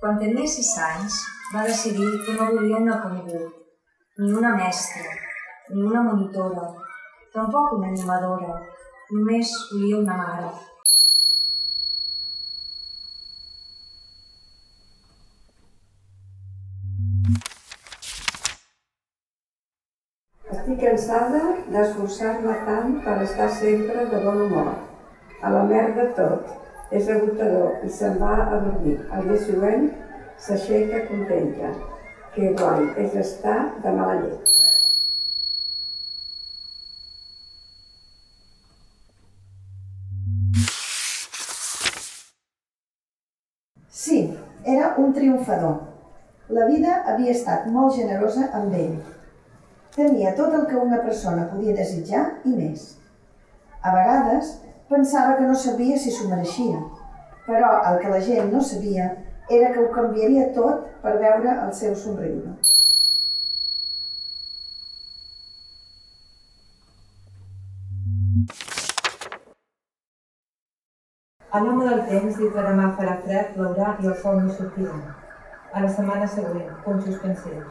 Quan tenia sis anys, va decidir que no volia una conegut, ni una mestra, ni una monitora, tampoc una animadora, només volia una mare. Estic cansada d'esforçar-me tant per estar sempre de bon humor. A la merda tot. És agotador i se'n va a dormir. Al dia següent s'aixeca contenta. Que guai és estar de mala llet. Sí, era un triomfador. La vida havia estat molt generosa amb ell. Tenia tot el que una persona podia desitjar i més. A vegades pensava que no sabia si s'ho mereixia, però el que la gent no sabia era que ho canviaria tot per veure el seu somriure. L'home del temps diu que demà farà fred, plourà i el sol no sortirà. A la setmana següent, punt suspensiu.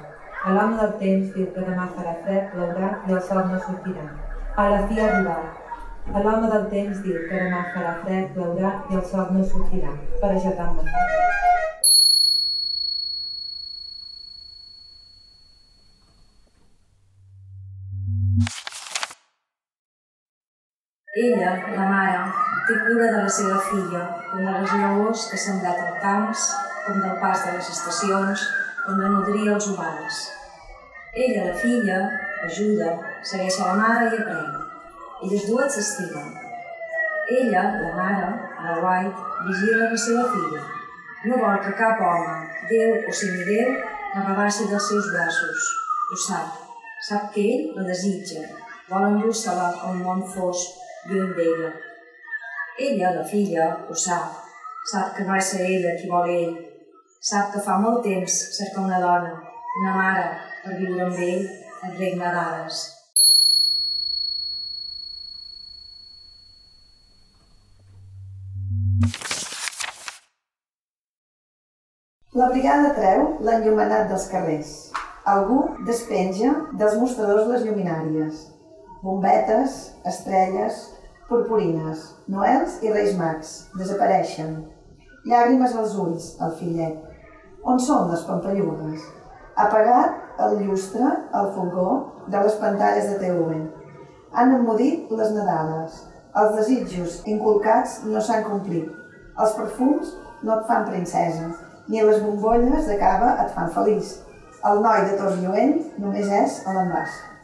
A l'home del temps diu que demà farà fred, plourà i el sol no sortirà. A la fi arribat. A l'home del temps diu que demà farà fred, plourà i el sol no sortirà. Per ajudar me Ella, la mare, té cura de la seva filla, com de les llavors que s'han dat al camps, com del pas de les estacions, com de nodrir els humans. Ella, la filla, ajuda, segueix a la mare i aprèn. Elles dues s'estimen. Ella, la mare, a la White, vigila la seva filla. No vol que cap home, Déu o semidéu, la rebassi dels seus braços. Ho sap. Sap que ell la desitja. Vol endur-se-la a un món fosc, lluny d'ella. Ella, la filla, ho sap. Sap que va ser ella qui vol ell. Sap que fa molt temps cerca una dona, una mare, per viure amb ell en regne d'Ares. La brigada treu l'enllumenat dels carrers. Algú despenja dels mostradors les lluminàries. Bombetes, estrelles, purpurines, noels i reis mags desapareixen. Llàgrimes als ulls, al fillet. On són les pampallugues? Apagat el llustre, el fogó de les pantalles de TV. Han emmudit les Nadales. Els desitjos inculcats no s'han complit. Els perfums no et fan princesa, ni les bombolles de cava et fan feliç. El noi de tos lluent només és a l'envàs.